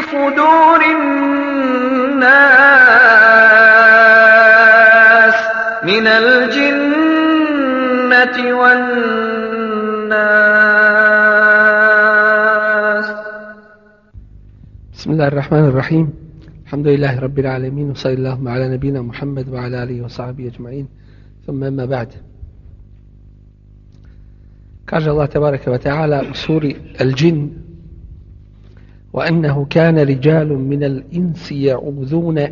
صدور الناس من الجنة والناس. بسم الله الرحمن الرحيم. الحمد لله رب العالمين وصلى اللهم على نبينا محمد وعلى آله وصحبه أجمعين. ثم أما بعد. كاج الله تبارك وتعالى سورة الجن وأنه كان رجال من الإنس يعوذون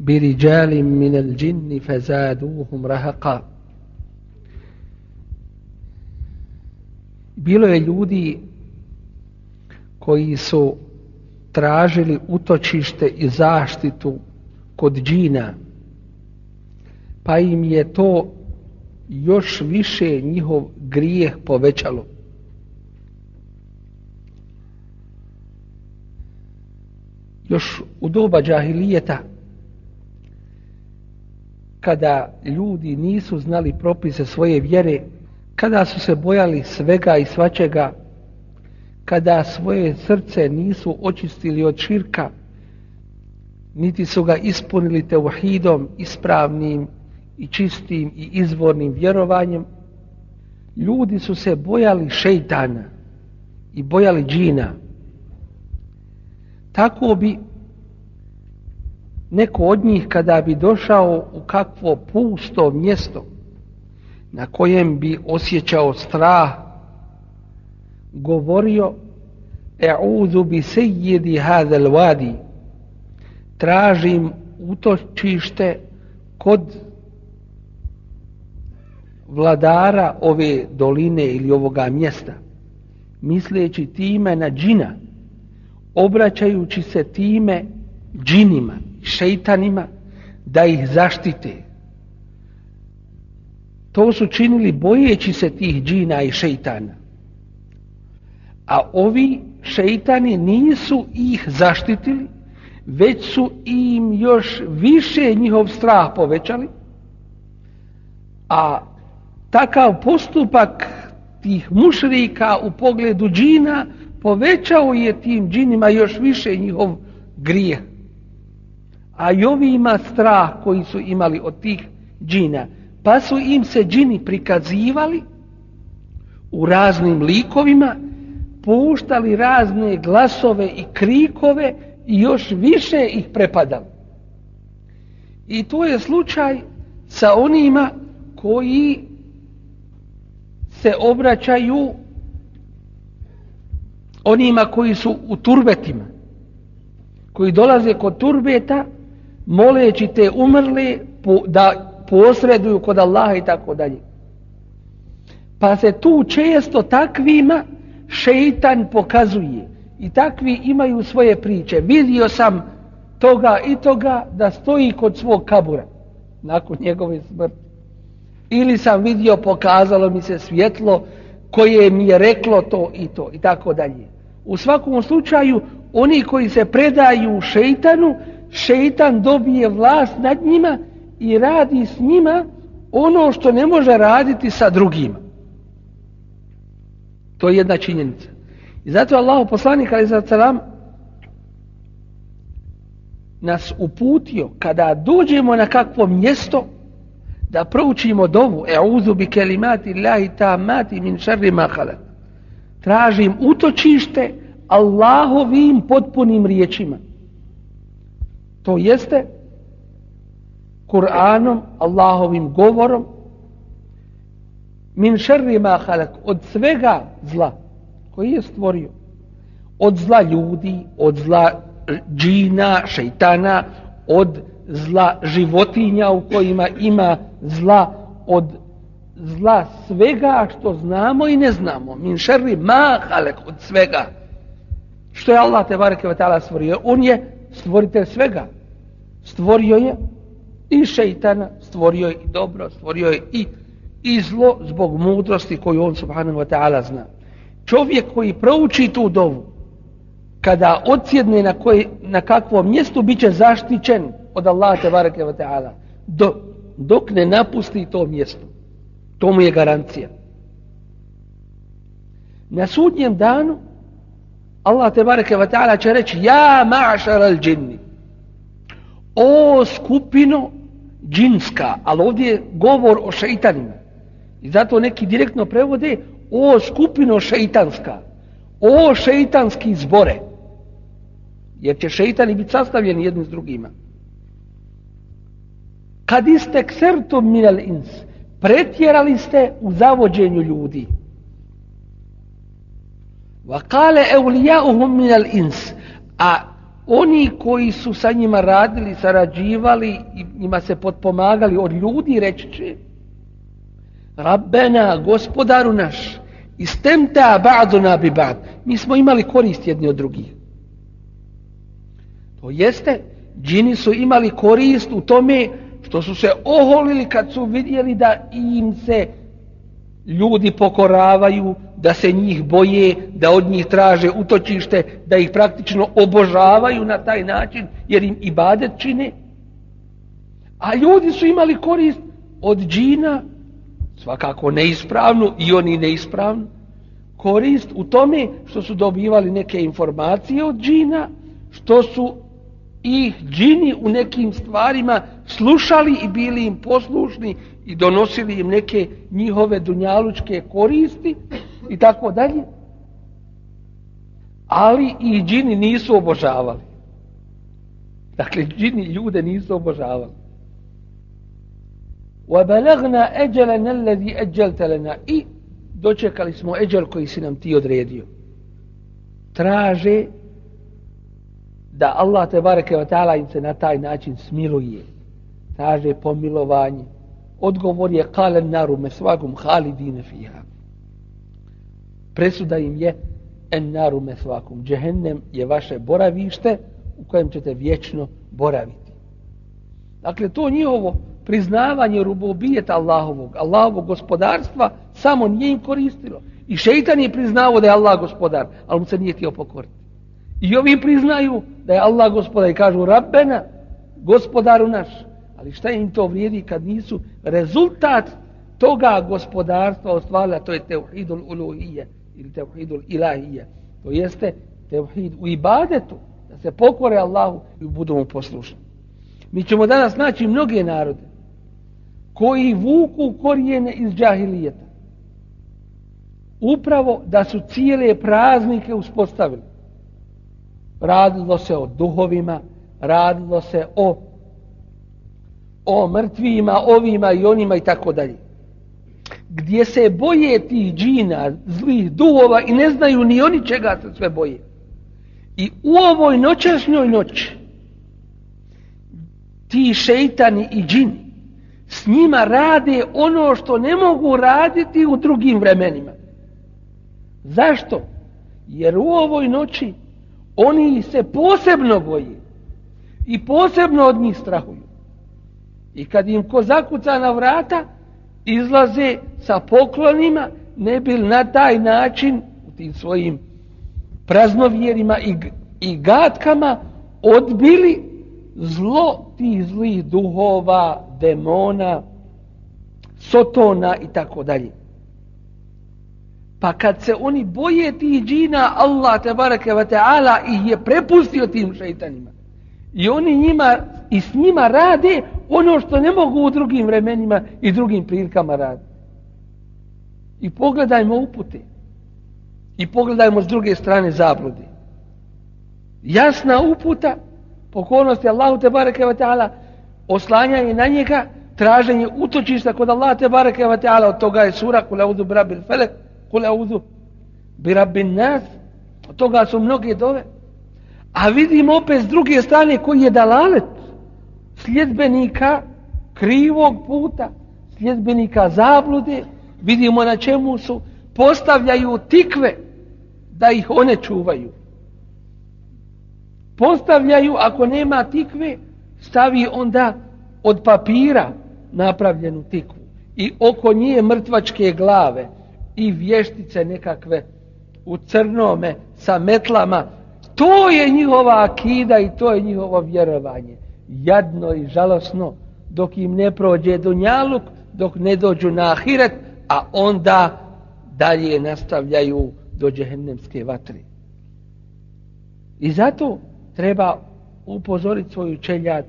برجال من الجن فزادوهم رهقا bilo je ljudi koji su tražili utočište i zaštitu kod džina pa im je to još više njihov grijeh povećalo Još u doba džahilijeta kada ljudi nisu znali propise svoje vjere kada su se bojali svega i svačega kada svoje srce nisu očistili od širka niti su ga ispunili teuhidom ispravnim i čistim i izvornim vjerovanjem ljudi su se bojali šeitana i bojali džina tako bi neko od njih kada bi došao u kakvo pusto mjesto na kojem bi osjećao strah govorio e'udhu bi sejidi hadal wadi tražim utočište kod vladara ove doline ili ovoga mjesta misleći time na džina obraćajući se time džinima šeitanima da ih zaštite. To su činili bojeći se tih džina i šeitana. A ovi šeitani nisu ih zaštitili već su im još više njihov strah povećali a takav postupak tih mušrika u pogledu džina povećao je tim džinima još više njihov grijeh a i ovi ima strah koji su imali od tih džina pa su im se džini prikazivali u raznim likovima puštali razne glasove i krikove i još više ih prepadali. I to je slučaj sa onima koji se obraćaju onima koji su u turbetima, koji dolaze kod turbeta, moleći te umrli da posreduju kod Allaha i tako dalje. Pa se tu često takvima šeitan pokazuje i takvi imaju svoje priče. Vidio sam toga i toga da stoji kod svog kabura nakon njegove smrti. Ili sam vidio, pokazalo mi se svjetlo koje mi je reklo to i to i tako dalje. U svakom slučaju, oni koji se predaju šeitanu, šeitan dobije vlast nad njima i radi s njima ono što ne može raditi sa drugima. To je jedna činjenica. I zato Allah poslanik ali za salam nas uputio kada dođemo na kakvo mjesto da proučimo dovu e'udhu bi kelimati Allahi tamati min šarri ma khalat. Tražim utočište Allahovim potpunim riječima. To jeste Kur'anom, Allahovim govorom, min šerri ma halak, od svega zla koji je stvorio. Od zla ljudi, od zla džina, šeitana, od zla životinja u kojima ima zla, od zla svega što znamo i ne znamo. Min šerri ma halek od svega. Što je Allah te bareke ve ta'ala stvorio? On je stvoritelj svega. Stvorio je i šeitana, stvorio je i dobro, stvorio je i, i zlo zbog mudrosti koju on subhanahu wa ta'ala zna. Čovjek koji prouči tu dovu, kada odsjedne na, koji, na kakvom mjestu, bit će zaštićen od Allaha te ve wa ta'ala. Do, dok ne napusti to mjesto. To mu je garancija. Na sudnjem danu Allah te ve taala će reći ja ma'šar al džinni o skupino džinska ali ovdje je govor o šeitanima i zato neki direktno prevode o skupino šeitanska o šeitanski zbore jer će šeitani biti sastavljeni jedni s drugima kad iste ksertum minel ins pretjerali ste u zavođenju ljudi. Wa kale eulijauhum minel ins a oni koji su sa njima radili, sarađivali i njima se potpomagali od ljudi reći će Rabbena, gospodaru naš istemta ba'duna bi ba'd. Mi smo imali korist jedni od drugih. To jeste džini su imali korist u tome što su se oholili kad su vidjeli da im se ljudi pokoravaju, da se njih boje, da od njih traže utočište, da ih praktično obožavaju na taj način, jer im ibadet čine. A ljudi su imali korist od džina, svakako neispravnu i oni neispravnu, korist u tome što su dobivali neke informacije od džina, što su ih džini u nekim stvarima slušali i bili im poslušni i donosili im neke njihove dunjalučke koristi i tako dalje. Ali i džini nisu obožavali. Dakle, džini ljude nisu obožavali. وَبَلَغْنَا أَجَلَنَا الَّذِي أَجَلْتَ لَنَا I dočekali smo eđel koji si nam ti odredio. Traže da Allah te bareke ve taala im se na taj način smiluje. Traže pomilovanje. Odgovor je kalen naru mesvagum halidine fiha. Presuda im je en naru mesvakum. Džehennem je vaše boravište u kojem ćete vječno boraviti. Dakle, to njihovo priznavanje rubobijeta Allahovog, Allahovog gospodarstva, samo nije im koristilo. I šeitan je priznao da je Allah gospodar, ali mu se nije htio pokoriti. I ovi priznaju da je Allah gospoda i kažu Rabbena, gospodaru naš. Ali šta im to vrijedi kad nisu rezultat toga gospodarstva ostvarila, to je tevhidul uluhije ili tevhidul ilahije. To jeste tevhid u ibadetu, da se pokore Allahu i budu mu poslušni. Mi ćemo danas naći mnoge narode koji vuku korijene iz džahilijeta. Upravo da su cijele praznike uspostavili radilo se o duhovima, radilo se o o mrtvima, ovima i onima i tako dalje. Gdje se boje tih džina, zlih duhova i ne znaju ni oni čega se sve boje. I u ovoj noćašnjoj noći ti šeitani i džini s njima rade ono što ne mogu raditi u drugim vremenima. Zašto? Jer u ovoj noći oni se posebno boje i posebno od njih strahuju. I kad im ko zakuca na vrata, izlaze sa poklonima, ne bi na taj način u tim svojim praznovjerima i, i gatkama odbili zlo tih zlih duhova, demona, sotona i tako dalje. Pa kad se oni boje tih džina, Allah te barake wa ta'ala ih je prepustio tim šeitanima. I oni njima i s njima rade ono što ne mogu u drugim vremenima i drugim prilikama raditi. I pogledajmo upute. I pogledajmo s druge strane zablude. Jasna uputa, pokolnosti Allahu te barake wa ta'ala, oslanjanje na njega, traženje utočišta kod Allaha te barake wa ta'ala, od toga je sura kula udu brabil felek, Kul auzu bi rabbin nas toga su mnoge dove a vidimo opet s druge strane koji je dalalet sljedbenika krivog puta sljedbenika zablude Vidimo na čemu su postavljaju tikve da ih one čuvaju. Postavljaju, ako nema tikve, stavi onda od papira napravljenu tikvu. I oko nje mrtvačke glave i vještice nekakve u crnome sa metlama. To je njihova akida i to je njihovo vjerovanje. Jadno i žalosno dok im ne prođe dunjaluk, dok ne dođu na ahiret, a onda dalje nastavljaju do džehennemske vatre. I zato treba upozoriti svoju čeljad,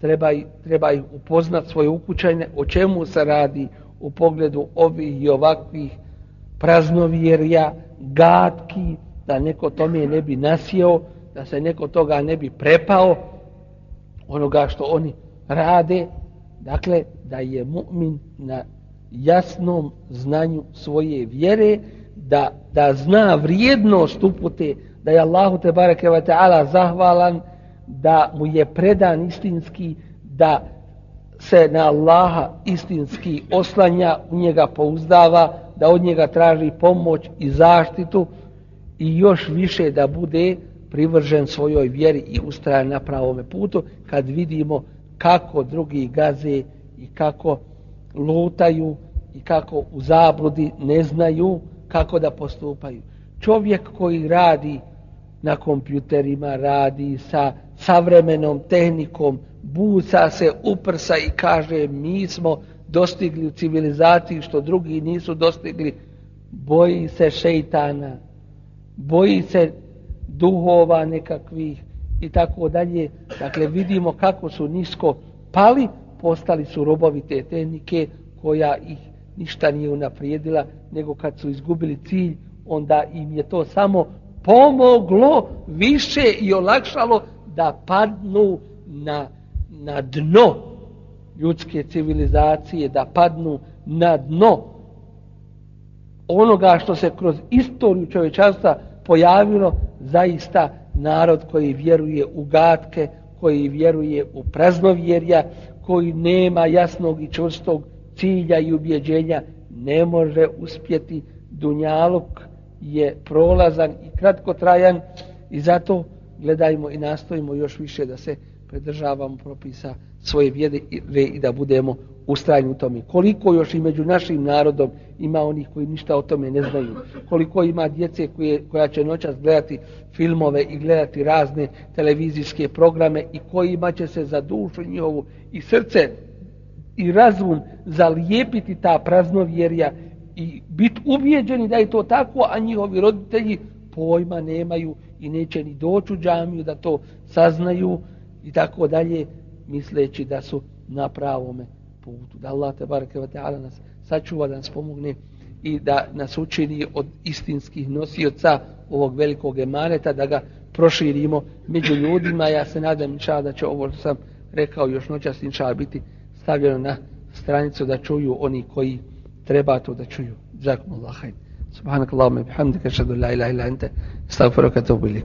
treba, treba ih upoznat svoje ukućajne, o čemu se radi u pogledu ovih i ovakvih praznovjerja, gatki, da neko tome ne bi nasijao, da se neko toga ne bi prepao, onoga što oni rade, dakle, da je mu'min na jasnom znanju svoje vjere, da, da zna vrijednost upute, da je Allahu te bareke ve taala zahvalan, da mu je predan istinski, da se na Allaha istinski oslanja, u njega pouzdava, da od njega traži pomoć i zaštitu i još više da bude privržen svojoj vjeri i ustrajan na pravome putu kad vidimo kako drugi gaze i kako lutaju i kako u zabludi ne znaju kako da postupaju. Čovjek koji radi na kompjuterima, radi sa savremenom tehnikom, buca se, uprsa i kaže mi smo dostigli u civilizaciji što drugi nisu dostigli, boji se šeitana, boji se duhova nekakvih i tako dalje. Dakle, vidimo kako su nisko pali, postali su robovi te tehnike koja ih ništa nije unaprijedila, nego kad su izgubili cilj, onda im je to samo pomoglo više i olakšalo da padnu na, na dno ljudske civilizacije, da padnu na dno onoga što se kroz istoriju čovečanstva pojavilo zaista narod koji vjeruje u gatke, koji vjeruje u praznovjerja, koji nema jasnog i čvrstog cilja i ubjeđenja, ne može uspjeti. Dunjalog je prolazan i kratkotrajan i zato gledajmo i nastojimo još više da se predržavamo propisa svoje vjere i da budemo ustrajni u tome. Koliko još i među našim narodom ima onih koji ništa o tome ne znaju. Koliko ima djece koje, koja će noćas gledati filmove i gledati razne televizijske programe i kojima će se za dušu njihovu i srce i razum zalijepiti ta praznovjerja i biti ubijeđeni da je to tako, a njihovi roditelji pojma nemaju i neće ni doći u džamiju da to saznaju i tako dalje, misleći da su na pravome putu. Da Allah te bareke ve taala nas sačuva da nas pomogne i da nas učini od istinskih nosioca ovog velikog emaneta da ga proširimo među ljudima. Ja se nadam inša da će ovo što sam rekao još noćas inša biti stavljeno na stranicu da čuju oni koji treba to da čuju. Zakum Allah, hajde. Subhanak Allahumma, bihamdika, šadu la ilaha ila ente, stavu prokatu bilik.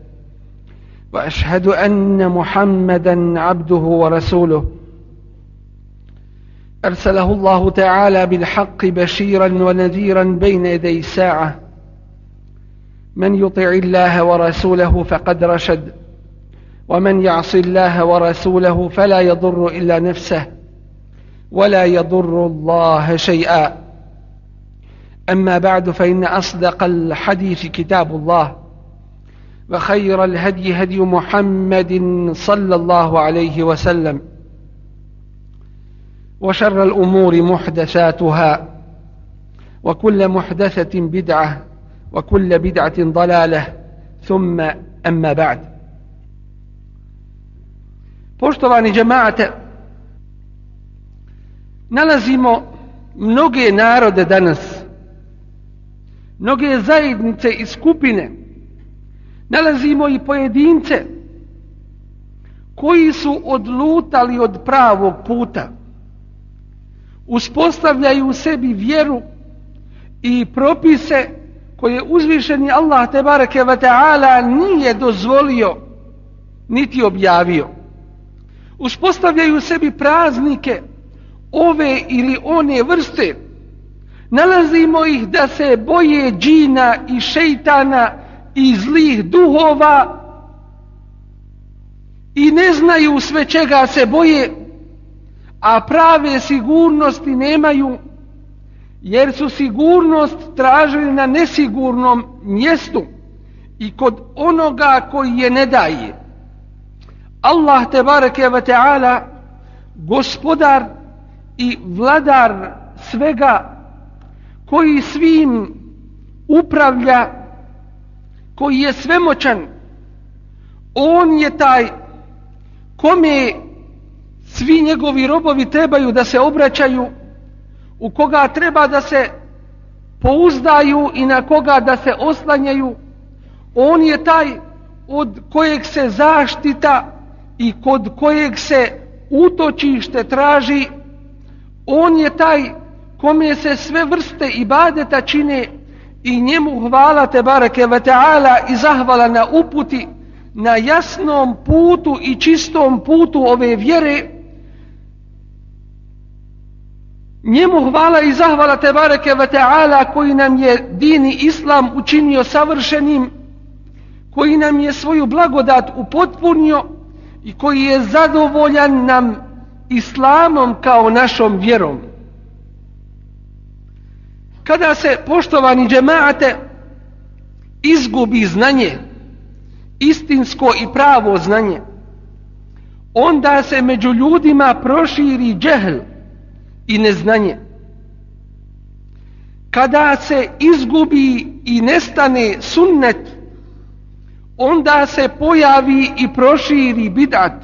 وأشهد أن محمدا عبده ورسوله. أرسله الله تعالى بالحق بشيرا ونذيرا بين يدي الساعة من يطع الله ورسوله فقد رشد ومن يعص الله ورسوله فلا يضر إلا نفسه ولا يضر الله شيئا. أما بعد فإن أصدق الحديث كتاب الله. وخير الهدي هدي محمد صلى الله عليه وسلم وشر الأمور محدثاتها وكل محدثة بدعة وكل بدعة ضلالة ثم أما بعد. Poštovani džemaate, nalazimo mnoge narode danas, mnoge zajednice i skupine, nalazimo i pojedince koji su odlutali od pravog puta, uspostavljaju u sebi vjeru i propise koje uzvišeni Allah te bareke ve taala nije dozvolio niti objavio. Uspostavljaju sebi praznike ove ili one vrste. Nalazimo ih da se boje džina i šejtana i zlih duhova i ne znaju sve čega se boje, a prave sigurnosti nemaju, jer su sigurnost tražili na nesigurnom mjestu i kod onoga koji je ne daje. Allah te bareke ve taala gospodar i vladar svega koji svim upravlja koji je svemoćan on je taj kome svi njegovi robovi trebaju da se obraćaju u koga treba da se pouzdaju i na koga da se oslanjaju. On je taj od kojeg se zaštita i kod kojeg se utočište traži. On je taj kome se sve vrste ibadeta čine i njemu hvala te bareke ve taala i zahvala na uputi na jasnom putu i čistom putu ove vjere njemu hvala i zahvala te bareke ve taala koji nam je dini islam učinio savršenim koji nam je svoju blagodat upotpunio i koji je zadovoljan nam islamom kao našom vjerom. Kada se, poštovani džemaate, izgubi znanje, istinsko i pravo znanje, onda se među ljudima proširi džehl i neznanje. Kada se izgubi i nestane sunnet, onda se pojavi i proširi bidat.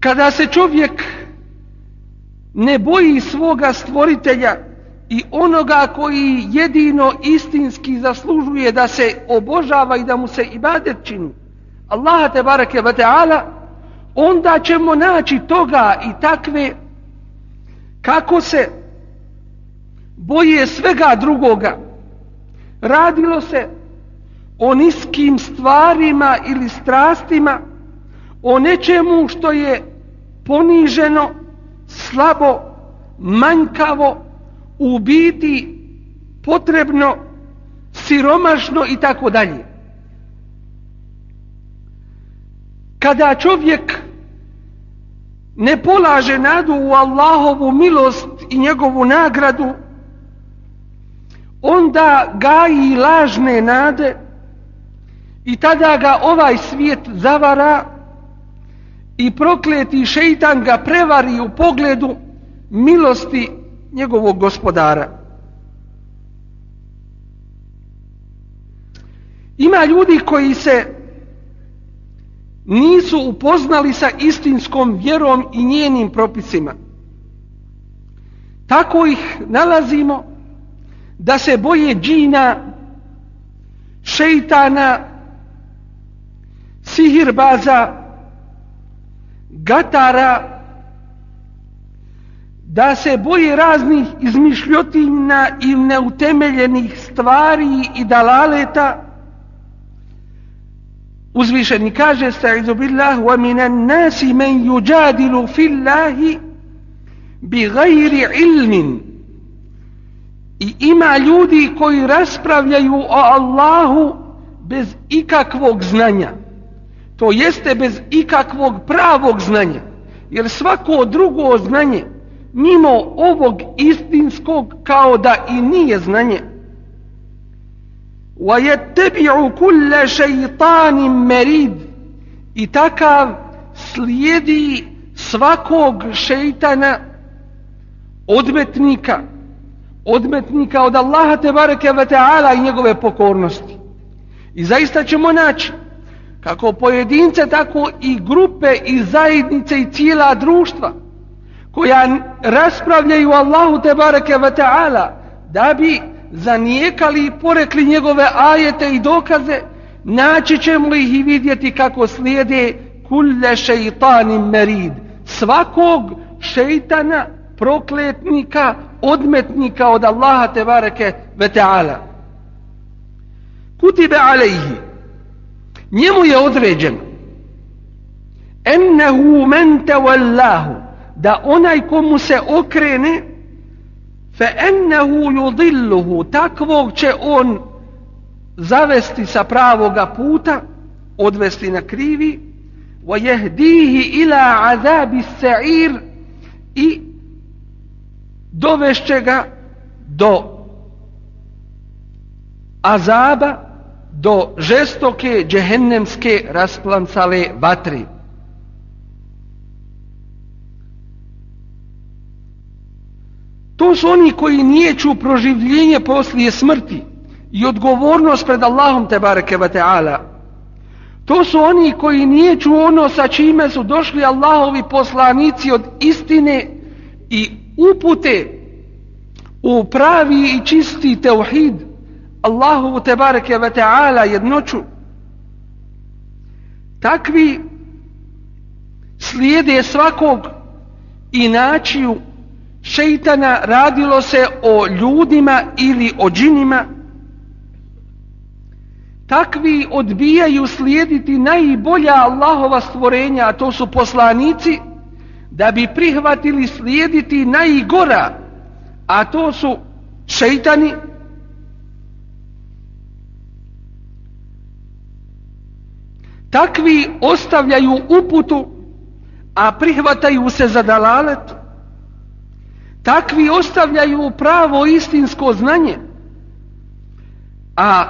Kada se čovjek ne boji svoga stvoritelja i onoga koji jedino istinski zaslužuje da se obožava i da mu se ibadet čini, Allah te barake wa ta'ala, onda ćemo naći toga i takve kako se boje svega drugoga. Radilo se o niskim stvarima ili strastima, o nečemu što je poniženo, slabo, manjkavo, u biti potrebno, siromašno i tako dalje. Kada čovjek ne polaže nadu u Allahovu milost i njegovu nagradu, onda gaji lažne nade, I tada ga ovaj svijet zavara i prokleti šeitan ga prevari u pogledu milosti njegovog gospodara. Ima ljudi koji se nisu upoznali sa istinskom vjerom i njenim propisima. Tako ih nalazimo da se boje džina, šeitana, sihirbaza, gatara, da se boji raznih izmišljotina i neutemeljenih stvari i dalaleta, uzvišeni kaže sta'izu billah wa minan nasi men yujadilu fillahi bi gajri ilmin. I ima ljudi koji raspravljaju o Allahu bez ikakvog znanja. to jeste bez ikakvog pravog znanja. Jer svako drugo znanje, mimo ovog istinskog, kao da i nije znanje. وَيَتَّبِعُ كُلَّ شَيْطَانٍ مَرِيدٍ I takav slijedi svakog šeitana odmetnika, odmetnika od Allaha te bareke ve taala i njegove pokornosti. I zaista ćemo naći kako pojedince, tako i grupe i zajednice i cijela društva koja raspravljaju Allahu te bareke ve taala da bi zanijekali i porekli njegove ajete i dokaze naći ćemo ih i vidjeti kako slijede kulle šeitanim merid. Svakog šeitana prokletnika odmetnika od Allaha te bareke ve taala. Kutibe alejhi njemu je određeno ennehu men tawallahu da onaj komu se okrene fe ennehu yudilluhu takvog će on zavesti sa pravoga puta odvesti na krivi wa yahdihi ila azabi sa'ir i dovešće ga do azaba do žestoke džehennemske rasplancale vatri. To su oni koji nijeću proživljenje poslije smrti i odgovornost pred Allahom te bareke ve taala. To su oni koji nijeću ono sa čime su došli Allahovi poslanici od istine i upute u pravi i čisti teuhid Allahovu tebareke ve taala jednoću. Takvi slijede svakog inačiju šeitana radilo se o ljudima ili o džinima. Takvi odbijaju slijediti najbolja Allahova stvorenja a to su poslanici da bi prihvatili slijediti najgora a to su šeitani. Takvi ostavljaju uputu a prihvataju se za dalalet. Takvi ostavljaju pravo istinsko znanje a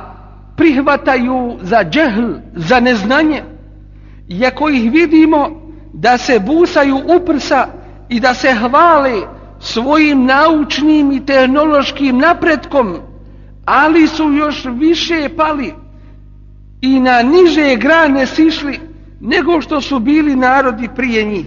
prihvataju za džehl za neznanje. Iako ih vidimo da se busaju uprsa i da se hvale svojim naučnim i tehnološkim napretkom ali su još više pali i na niže grane sišli nego što su bili narodi prije njih.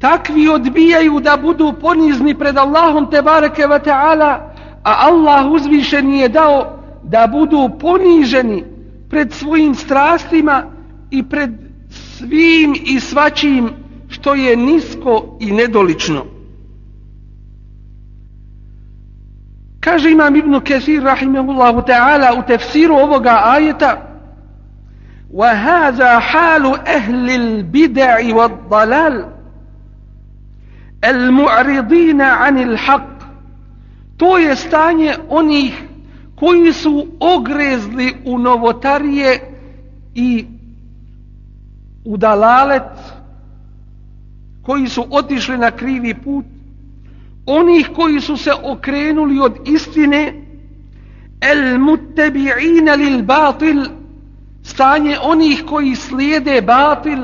Takvi odbijaju da budu ponizni pred Allahom te bareke ve taala a Allah uzvišen je dao da budu poniženi pred svojim strastima i pred svim i svačim što je nisko i nedolično. kaže imam Ibn Kesir rahimahullahu ta'ala u tefsiru ovoga ajeta وهذا حال أهل البدع والضلال el mu'ridina anil haq to je stanje onih koji su ogrezli u novotarije i u dalalet koji su otišli na krivi put onih koji su se okrenuli od istine el muttabi'in lil batil stanje onih koji slijede batil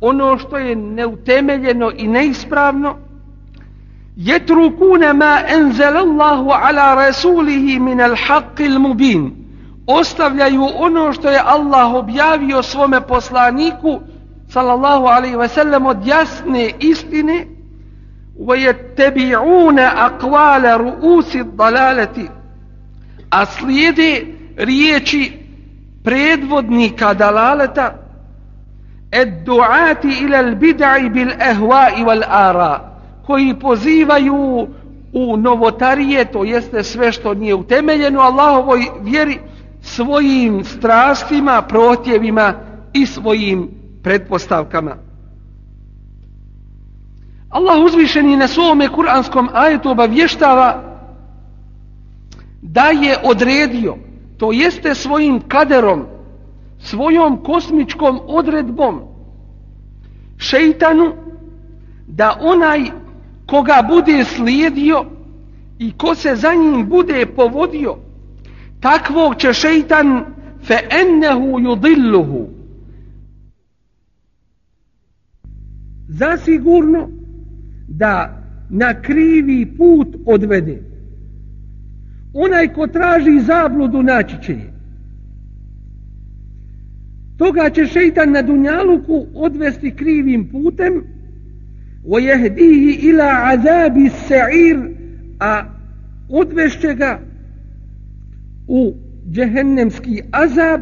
ono što je neutemeljeno i neispravno jetrukuna ma anzalallahu ala rasulih min al-haq al-mubin ostavljaju ono što je Allah objavio svome poslaniku sallallahu alaihi ve sellem od jasne istine ويتبعون أقوال رؤوس الضلالة a slijede riječi predvodnika dalaleta الدعاة إلى البدع بالأهواء والآراء koji pozivaju u novotarije, to jeste sve što nije utemeljeno Allahovoj vjeri, svojim strastima, protjevima i svojim pretpostavkama. Allah uzvišeni na svome kuranskom ajetu obavještava da je odredio, to jeste svojim kaderom, svojom kosmičkom odredbom, šeitanu, da onaj koga bude slijedio i ko se za njim bude povodio, takvog će šeitan fe ennehu yudilluhu. Zasigurno da na krivi put odvede. Onaj ko traži zabludu naći će je. Toga će šeitan na dunjaluku odvesti krivim putem, ويهديه إلى عذاب السعير a odvešće ga u džehennemski azab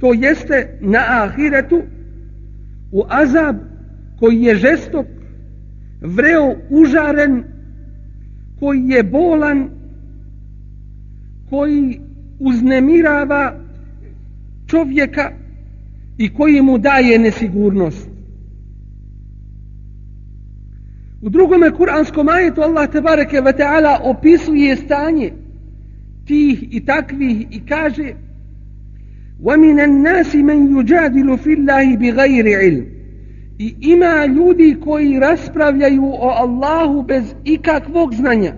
to jeste na ahiretu u azab koji je žestok vreo užaren koji je bolan koji uznemirava čovjeka i koji mu daje nesigurnost. U drugome kuranskom ajetu Allah tebareke ve taala opisuje stanje tih i takvih i kaže وَمِنَ النَّاسِ مَنْ يُجَادِلُ فِي اللَّهِ بِغَيْرِ عِلْمِ I ima ljudi koji raspravljaju o Allahu bez ikakvog znanja.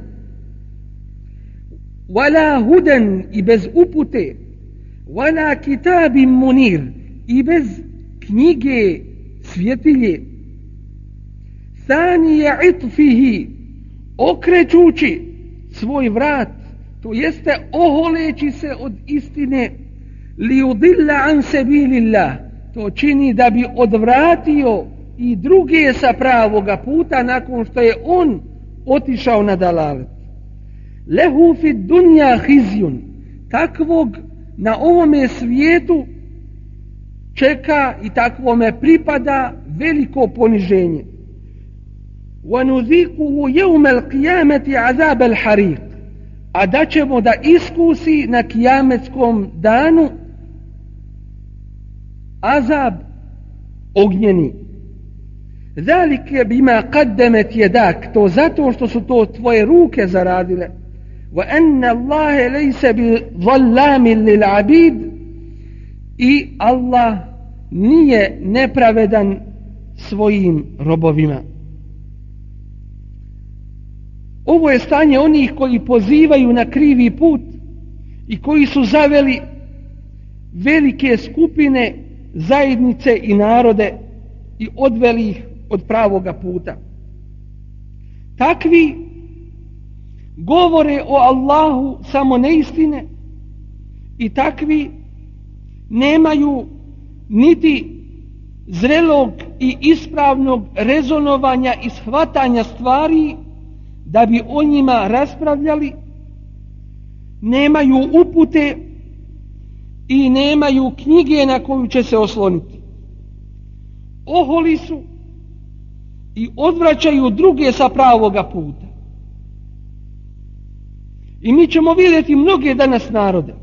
Wala huden i bez upute. Wala kitabim munir i bez knjige svjetilje. Sani je itfihi okrećući svoj vrat, to jeste oholeći se od istine li udilla an sebilillah to čini da bi odvratio i druge sa pravoga puta nakon što je on otišao na dalalet lehu fi dunja hizjun takvog na ovome svijetu čeka i takvome pripada veliko poniženje ونذيقه يوم القيامة عذاب الحريق a da ćemo da iskusi na kijametskom danu azab ognjeni zalike bima qaddamat yadak, to zato što su to tvoje ruke zaradile. Wa anna Allah laysa bi zallamin lil abid. I Allah nije nepravedan svojim robovima. Ovo je stanje onih koji pozivaju na krivi put i koji su zaveli velike skupine zajednice i narode i odveli ih od pravoga puta. Takvi govore o Allahu samo neistine i takvi nemaju niti zrelog i ispravnog rezonovanja i shvatanja stvari da bi o njima raspravljali nemaju upute i nemaju knjige na koju će se osloniti oholi su i odvraćaju druge sa pravoga puta. I mi ćemo vidjeti mnoge danas narode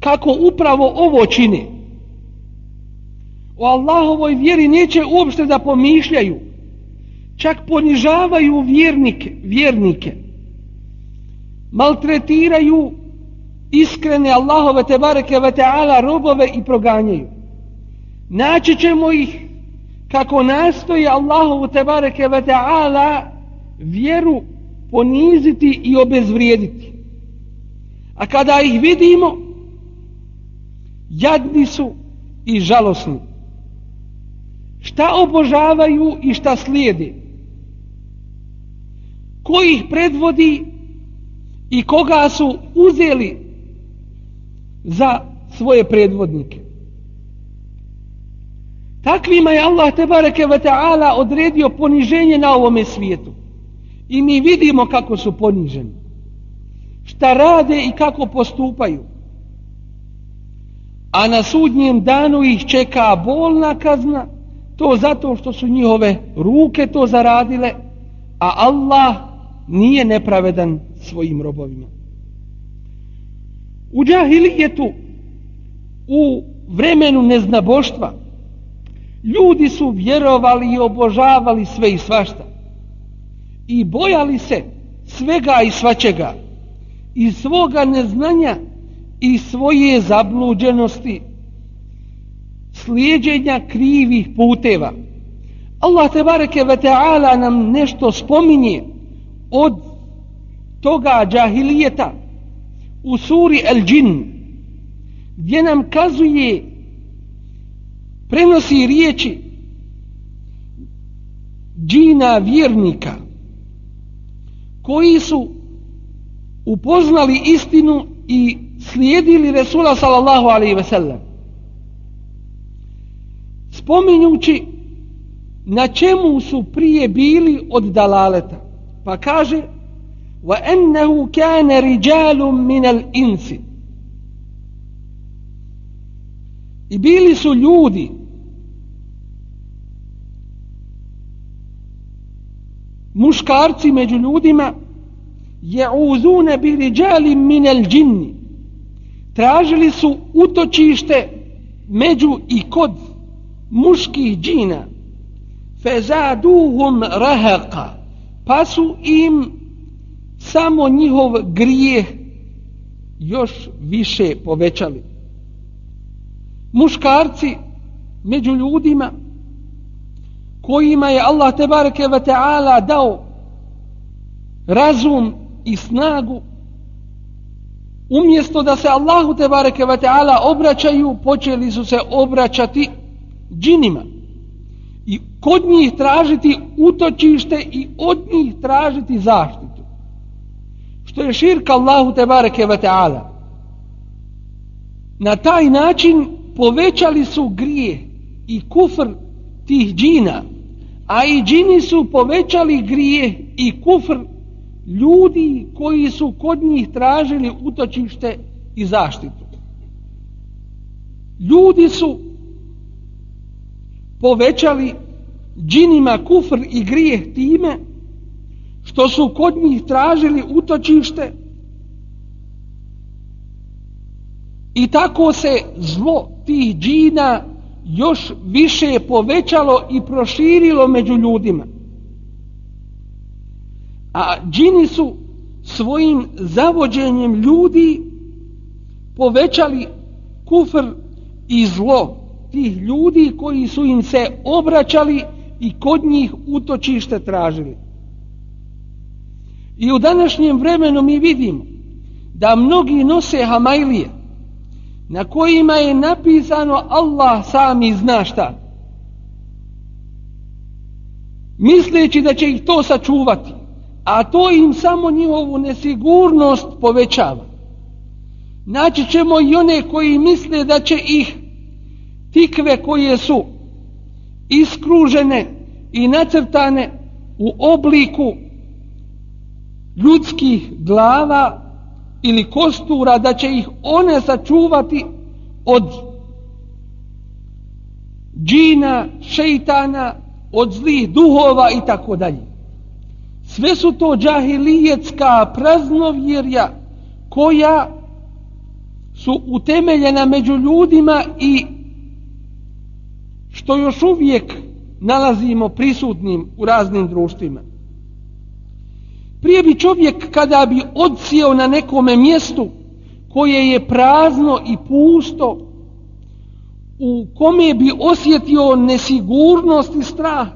kako upravo ovo čine. O Allahovoj vjeri neće uopšte da pomišljaju čak ponižavaju vjernike, vjernike. Maltretiraju iskrene Allahove te bareke ve taala robove i proganjaju. Naći ćemo ih kako nastoji Allahovu tebareke ve taala vjeru poniziti i obezvrijediti. A kada ih vidimo jadni su i žalosni. Šta obožavaju i šta slijedi ko ih predvodi i koga su uzeli za svoje predvodnike. Takvima je Allah tebareke ve ta'ala odredio poniženje na ovome svijetu. I mi vidimo kako su poniženi. Šta rade i kako postupaju. A na sudnjem danu ih čeka bolna kazna, to zato što su njihove ruke to zaradile, a Allah nije nepravedan svojim robovima. U džahilijetu, u vremenu neznaboštva, ljudi su vjerovali i obožavali sve i svašta. I bojali se svega i svačega, i svoga neznanja i svoje zabluđenosti, slijedjenja krivih puteva. Allah te bareke ve taala nam nešto spominje od toga džahilijeta u suri El Džin gdje nam kazuje prenosi riječi džina vjernika koji su upoznali istinu i slijedili Resula sallallahu alaihi ve sellem spominjući na čemu su prije bili od dalaleta. Pa kaže wa ennehu kane riđalum minal insi. I bili su ljudi muškarci među ljudima je'uzune bi riđali minel džinni. Tražili su utočište među i kod muških džina. Fezaduhum rahaqa. Pa su im samo njihov grijeh još više povećali. Muškarci među ljudima kojima je Allah te bareke ve taala dao razum i snagu umjesto da se Allahu te bareke ve taala obraćaju počeli su se obraćati džinima. I kod njih tražiti utočište i od njih tražiti zaštitu. Što je širka Allahu te bareke ve taala. Na taj način povećali su grije i kufr tih džina a i džini su povećali grije i kufr ljudi koji su kod njih tražili utočište i zaštitu. Ljudi su povećali džinima kufr i grijeh time što su kod njih tražili utočište i tako se zlo tih džina još više povećalo i proširilo među ljudima. A džini su svojim zavođenjem ljudi povećali kufr i zlo tih ljudi koji su im se obraćali i kod njih utočište tražili. I u današnjem vremenu mi vidimo da mnogi nose hamajlije, na kojima je napisano Allah sami zna šta. Misleći da će ih to sačuvati, a to im samo njihovu nesigurnost povećava. Naći ćemo i one koji misle da će ih tikve koje su iskružene i nacrtane u obliku ljudskih glava ili kostura da će ih one sačuvati od džina, šeitana, od zlih duhova i tako dalje. Sve su to džahilijetska praznovjerja koja su utemeljena među ljudima i što još uvijek nalazimo prisutnim u raznim društvima. Prije bi čovjek kada bi odsijeo na nekome mjestu koje je prazno i pusto, u kome bi osjetio nesigurnost i strah,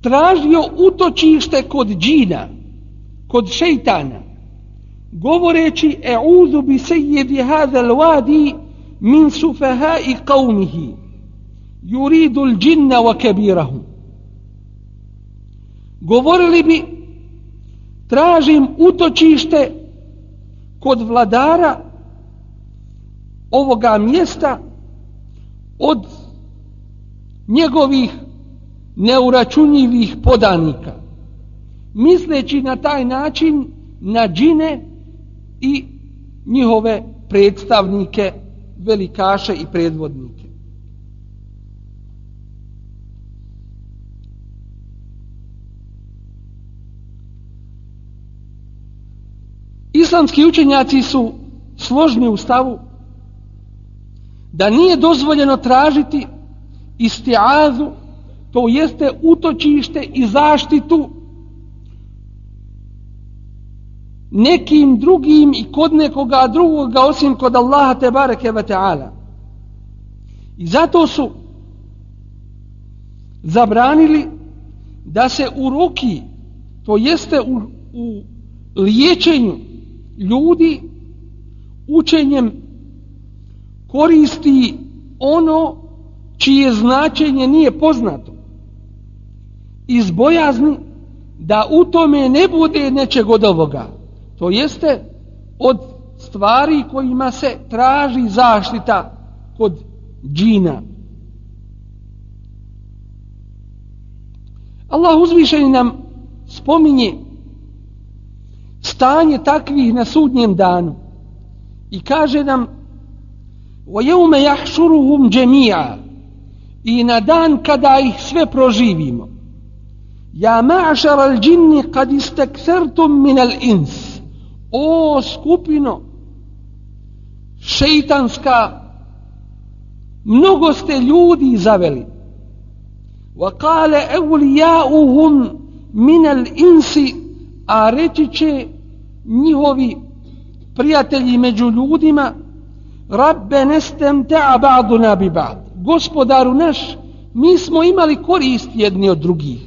tražio utočište kod džina, kod šeitana, govoreći e'udhu bi sejedi hada l-wadi min sufahai qavmihi, yuridu l'đinna wa kabirahum govorili bi tražim utočište kod vladara ovoga mjesta od njegovih neuračunjivih podanika misleći na taj način na džine i njihove predstavnike velikaše i predvodnike. Islamski učenjaci su složni u stavu da nije dozvoljeno tražiti istiazu, to jeste utočište i zaštitu nekim drugim i kod nekoga drugoga osim kod Allaha te bareke ve taala. I zato su zabranili da se u ruki, to jeste u, u liječenju ljudi učenjem koristi ono čije značenje nije poznato. Iz bojazni da u tome ne bude nečeg od ovoga. To jeste od stvari kojima se traži zaštita kod džina. Allah uzvišeni nam spominje stanje takvih na sudnjem danu i kaže nam وَيَوْمَ يَحْشُرُهُمْ جَمِيعًا i na dan kada ih sve proživimo Ja ma'šar al džinni kad isteksertum min al ins o skupino šeitanska mnogo ste ljudi zaveli wa kale evlijauhum min al insi a reći će njihovi prijatelji među ljudima rabbe nestem te'a ba'duna bi ba'd. Gospodaru naš mi smo imali korist jedni od drugih.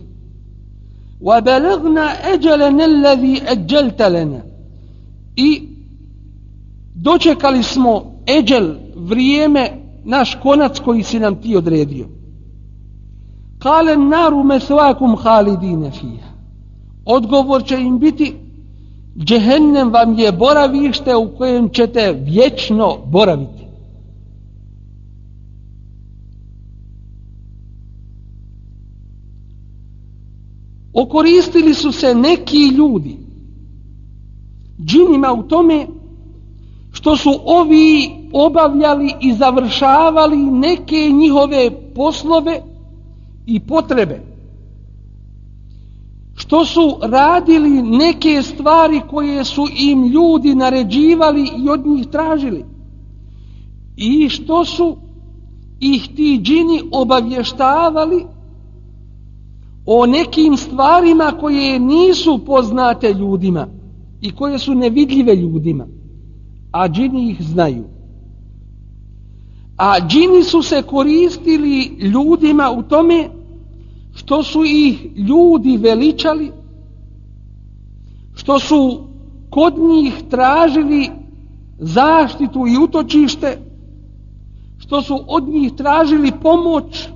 Wa balagna ajalana alladhi ajjalta lana. I dočekali smo eđel vrijeme naš konac koji si nam ti odredio. Kale naru mesvakum halidine fija odgovor će im biti džehennem vam je boravište u kojem ćete vječno boraviti. Okoristili su se neki ljudi džinima u tome što su ovi obavljali i završavali neke njihove poslove i potrebe što su radili neke stvari koje su im ljudi naređivali i od njih tražili? I što su ih ti džini obavještavali o nekim stvarima koje nisu poznate ljudima i koje su nevidljive ljudima? A džini ih znaju. A džini su se koristili ljudima u tome što su ih ljudi veličali što su kod njih tražili zaštitu i utočište što su od njih tražili pomoć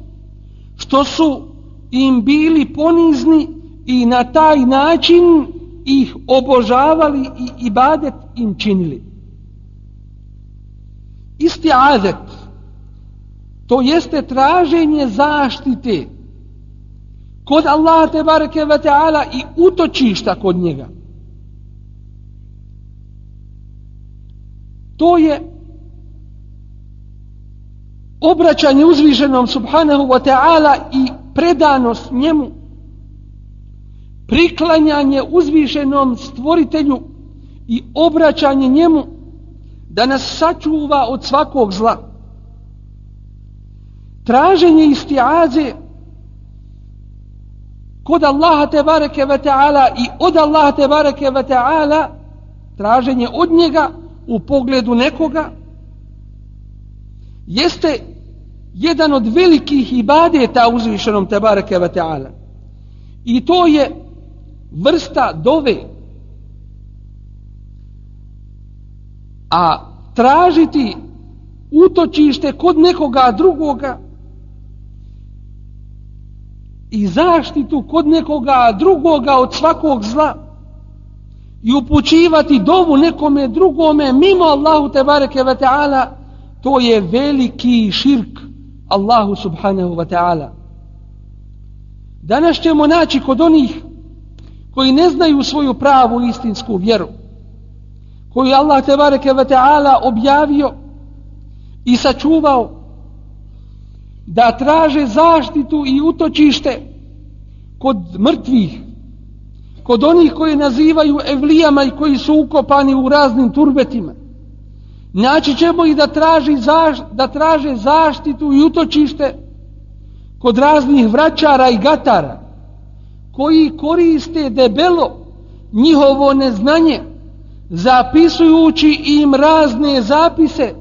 što su im bili ponizni i na taj način ih obožavali i ibadet im činili. Isti azet, to jeste traženje zaštite kod Allaha te bareke ve taala i utočišta kod njega. To je obraćanje uzvišenom subhanahu wa ta'ala i predanost njemu priklanjanje uzvišenom stvoritelju i obraćanje njemu da nas sačuva od svakog zla traženje istiaze kod Allaha te bareke ve taala i od Allaha te bareke ve taala traženje od njega u pogledu nekoga jeste jedan od velikih ibadeta uzvišenom te bareke ve taala. I to je vrsta dove. A tražiti utočište kod nekoga drugoga i zaštitu kod nekoga drugoga od svakog zla. I upućivati dovu nekome drugome mimo Allahu te bareke ve taala to je veliki širk Allahu subhanahu wa ta'ala. Danas ćemo naći kod onih koji ne znaju svoju pravu istinsku vjeru koju Allah te bareke ve taala objavio i sačuvao da traže zaštitu i utočište kod mrtvih, kod onih koji nazivaju evlijama i koji su ukopani u raznim turbetima. Naći ćemo i da, traži zaš, da traže zaštitu i utočište kod raznih vraćara i gatara, koji koriste debelo njihovo neznanje, zapisujući im razne zapise,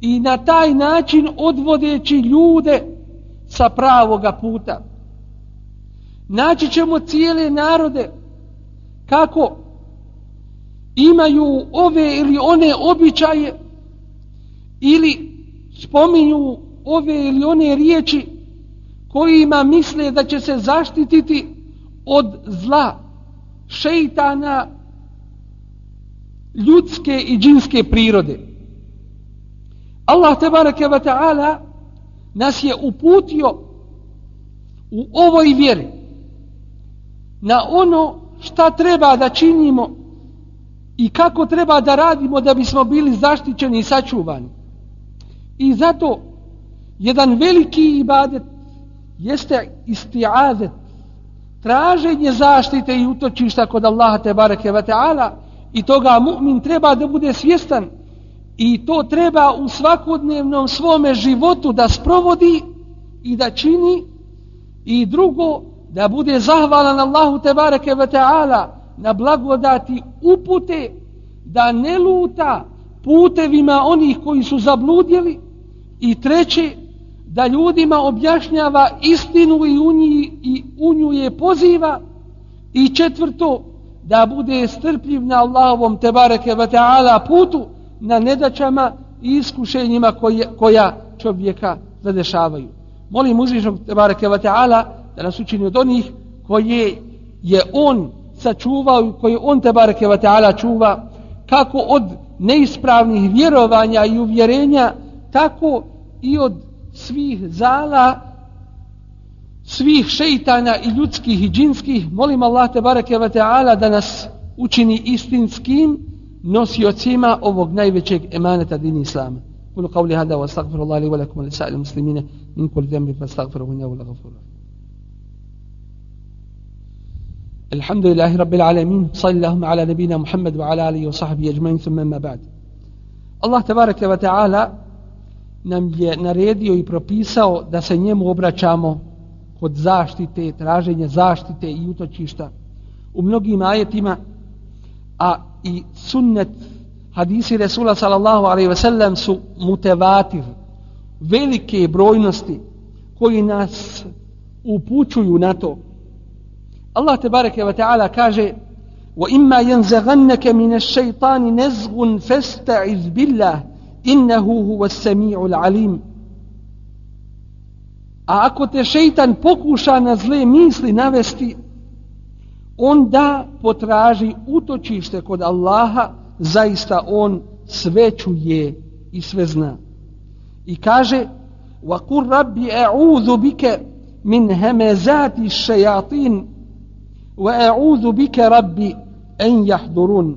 i na taj način odvodeći ljude sa pravoga puta. Naći ćemo cijele narode kako imaju ove ili one običaje ili spominju ove ili one riječi kojima misle da će se zaštititi od zla šeitana ljudske i džinske prirode. Allah tebareke ve taala nas je uputio u ovoj vjeri na ono šta treba da činimo i kako treba da radimo da bismo bili zaštićeni i sačuvani. I zato jedan veliki ibadet jeste istiazet, traženje zaštite i utočišta kod Allaha te bareke ve taala i toga mu'min treba da bude svjestan i to treba u svakodnevnom svome životu da sprovodi i da čini. I drugo da bude zahvalan Allahu tebareke ve taala na blagodati upute da ne luta putevima onih koji su zabludjeli. I treće da ljudima objašnjava istinu i u, nji, i u nju je poziva. I četvrto da bude strpljiv na Allahovom tebareke ve ta'ala putu na nedaćama i iskušenjima koje, koja čovjeka zadešavaju. Molim uzvišnog tebareke Vata'ala da nas učini od onih koje je on sačuvao i koje on tebareke Vata'ala čuva kako od neispravnih vjerovanja i uvjerenja tako i od svih zala, svih šeitana i ljudskih i džinskih, molim Allah te Vata'ala da nas učini istinskim nosiocima ovog najvećeg emaneta dini Islama. Kulu qavli hada wa astagfiru Allah li wa lakum ali sa'ili muslimine min kul zemri fa astagfiru hunja wa lagafuru. الحمد لله رب العالمين صلى اللهم على نبينا محمد وعلى آله وصحبه أجمعين ثم ما بعد الله تبارك وتعالى nam je naredio i propisao da se njemu obraćamo kod zaštite, traženja zaštite i utočišta u mnogim ajetima, a i sunnet hadisi Resula sallallahu alaihi ve sellem su mutevativ velike brojnosti koji nas upućuju na to. Allah te bareke ve taala kaže: "Wa imma yanzaghannaka min ash-shaytani nazghun fasta'iz billah, innahu huwas samiul alim." A ako te šeitan pokuša na zle misli navesti, onda potraži utočište kod Allaha zaista on sve čuje i sve zna. I kaže wa رَبِّ rabbi بِكَ bika min hamazati ash-shayatin wa أَنْ bika rabbi an yahdurun.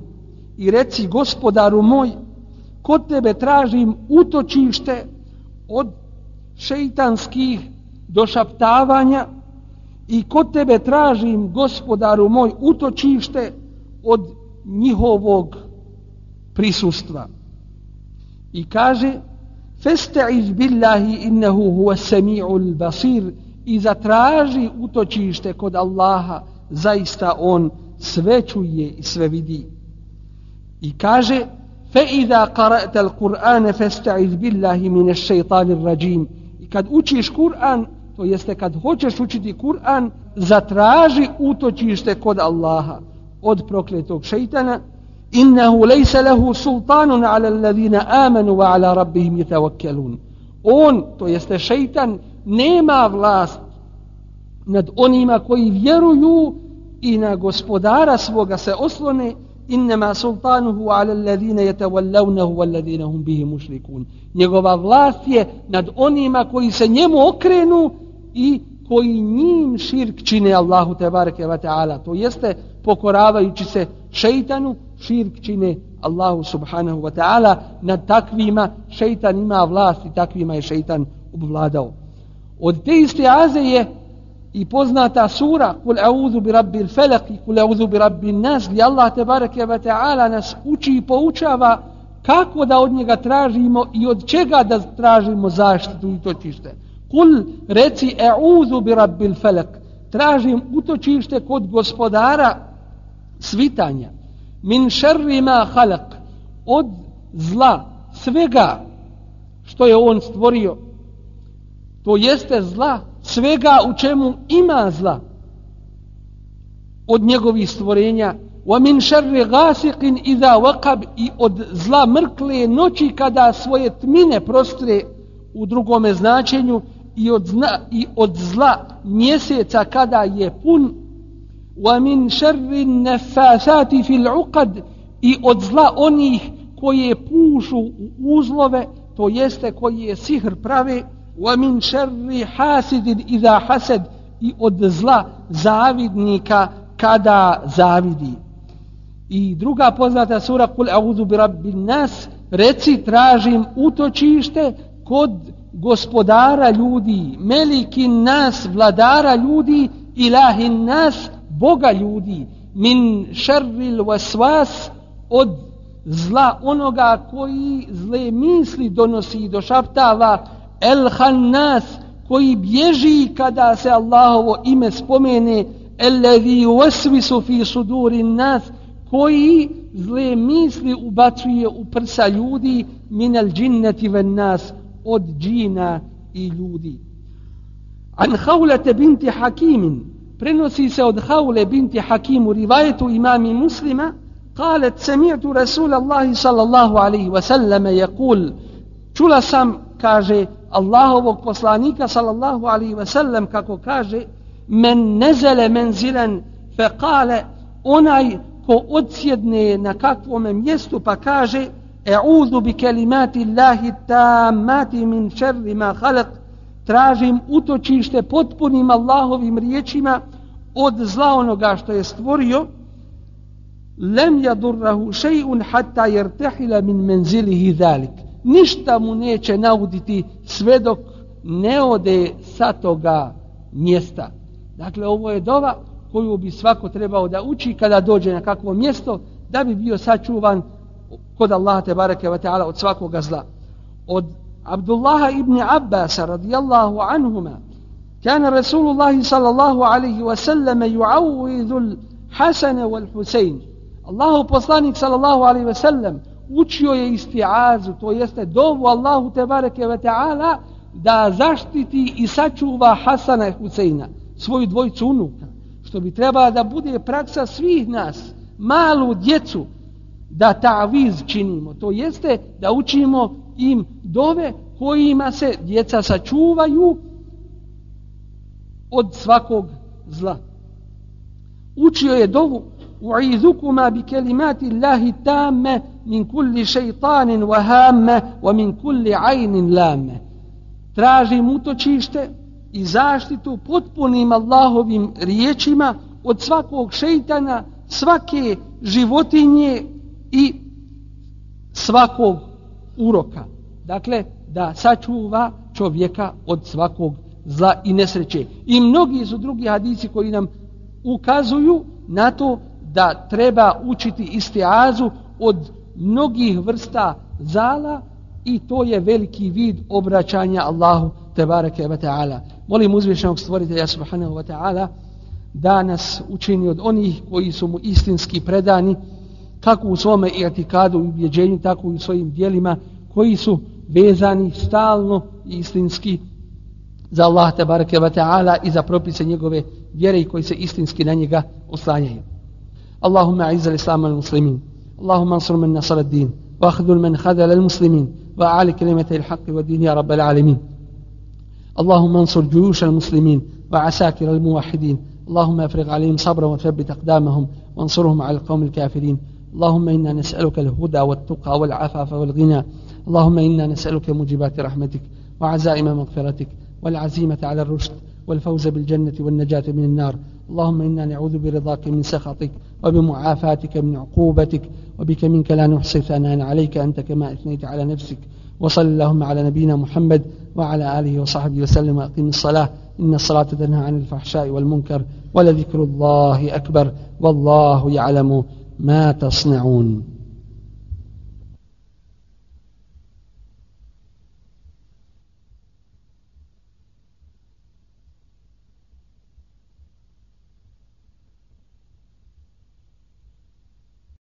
I reci gospodaru moj kod tebe tražim utočište od šeitanskih došaptavanja i kod tebe tražim gospodaru moj utočište od njihovog prisustva. I kaže Festa'iz billahi innehu huwa sami'ul basir i zatraži utočište kod Allaha zaista on sve čuje i sve vidi. I kaže فإذا قرأت القرآن فاستعذ بالله من الشيطان الرجيم I kad učiš Kur'an, to jeste kad hoćeš učiti Kur'an, zatraži utočište kod Allaha od prokletog šeitana. Innahu lejse lehu sultanun ala alladhina amanu wa ala rabbihim yatawakkalun. On, to jeste šeitan, nema vlast nad onima koji vjeruju i na gospodara svoga se oslone innama sultanuhu ala alladhina yatawallawnahu walladhina hum bihi mushrikun njegova vlast je nad onima koji se njemu okrenu i koji njim širk čine Allahu tebareke ve taala. To jeste pokoravajući se šejtanu širk čine Allahu subhanahu wa ta'ala. Na takvima šejtan ima vlast i takvima je šejtan obvladao. Od te iste aze je i poznata sura kul a'udhu bi rabbil i kul a'udhu bi rabbin nas gdje Allah tebareke ve taala nas uči i poučava kako da od njega tražimo i od čega da tražimo zaštitu i točište kul reci e'udhu bi rabbil felek. tražim utočište kod gospodara svitanja. Min šerri ma halak. od zla svega što je on stvorio. To jeste zla svega u čemu ima zla. Od njegovih stvorenja. Wa min sharri ghasiqin idha waqab. I od zla mrkle noći kada svoje tmine prostre u drugome značenju i od, zna, i od zla mjeseca kada je pun wa min sharri nafasati fil uqad i od zla onih koje pušu u uzlove to jeste koji je sihr prave wa min sharri hasidin iza hasad i od zla zavidnika kada zavidi. I druga poznata sura Kul a'udhu bi rabbin nas reci tražim utočište kod gospodara ljudi, melikin nas, vladara ljudi, ilahin nas, Boga ljudi, min šerril vasvas, od zla onoga koji zle misli donosi i došaptava, el nas, koji bježi kada se Allahovo ime spomene, ellezi wasvisu fi sudurin nas, koji zle misli ubacuje u prsa ljudi, min al džinneti ven nas, od džina i ljudi. An haulete binti hakimin, prenosi se od haule binti hakim u rivajetu imami muslima, قالت سمعت رسول الله صلى الله عليه وسلم يقول čula sam kaže Allahovog poslanika sallallahu alaihi ve sellem kako kaže men nezele menzilen fe kale onaj ko odsjedne na kakvom mjestu pa kaže e'udhu bi kelimati Allahi tamati min šerri ma halak tražim utočište potpunim Allahovim riječima od zla onoga što je stvorio. Lem yadurrahu še'un hatta yartahila min manzilihi zalik ništa mu neće nauditi sve dok ne ode sa toga mjesta. Dakle ovo je dova koju bi svako trebao da uči kada dođe na kakvo mjesto da bi bio sačuvan kod Allaha te bareke ve taala od svakog zla od Abdullah ibn Abbas radijallahu anhuma كان رسول الله صلى الله عليه وسلم يعوذ الحسن والحسين الله poslanik sallallahu alejhi ve sellem učio je istiazu to jeste dovu Allahu te bareke ve taala da zaštiti i sačuva Hasana i Huseina svoju dvojicu unuka što bi trebala da bude praksa svih nas malu djecu da ta'viz činimo to jeste da učimo im dove kojima se djeca sačuvaju od svakog zla. Učio je dovu U'izukuma bi kelimati Allahi tamme min kulli šeitanin vahamme wa min kulli ajnin lamme. Tražim utočište i zaštitu potpunim Allahovim riječima od svakog šeitana, svake životinje i svakog uroka. Dakle, da sačuva čovjeka od svakog zla i nesreće. I mnogi su drugi hadisi koji nam ukazuju na to da treba učiti istiazu od mnogih vrsta zala i to je veliki vid obraćanja Allahu tebareke ve taala. Molim uzvišenog stvoritelja subhanahu wa ta'ala da nas učini od onih koji su mu istinski predani kako u svome etikadu i ubjeđenju, tako i u svojim dijelima koji su vezani stalno i istinski za Allah te bareke ve taala i za propise njegove vjere koji se istinski na njega oslanjaju. Allahumma a'iz al-islam al-muslimin. Allahumma ansur man nasara ad-din wa akhdhul man khadhala al-muslimin wa a'li kalimati al-haqq wa din ya rabbal alamin. Allahumma ansur juyush al-muslimin wa asakir al-muwahhidin. اللهم افرغ عليهم صبرا وثبت اقدامهم وانصرهم على القوم الكافرين اللهم إنا نسألك الهدى والتقى والعفاف والغنى. اللهم إنا نسألك موجبات رحمتك وعزائم مغفرتك والعزيمة على الرشد والفوز بالجنة والنجاة من النار. اللهم إنا نعوذ برضاك من سخطك وبمعافاتك من عقوبتك وبك منك لا نحصي ثناء عليك. أنت كما أثنيت على نفسك. وصل اللهم على نبينا محمد وعلى آله وصحبه وسلم. وأقيم الصلاة. إن الصلاة تنهى عن الفحشاء والمنكر ولذكر الله أكبر. والله يعلم ما تصنعون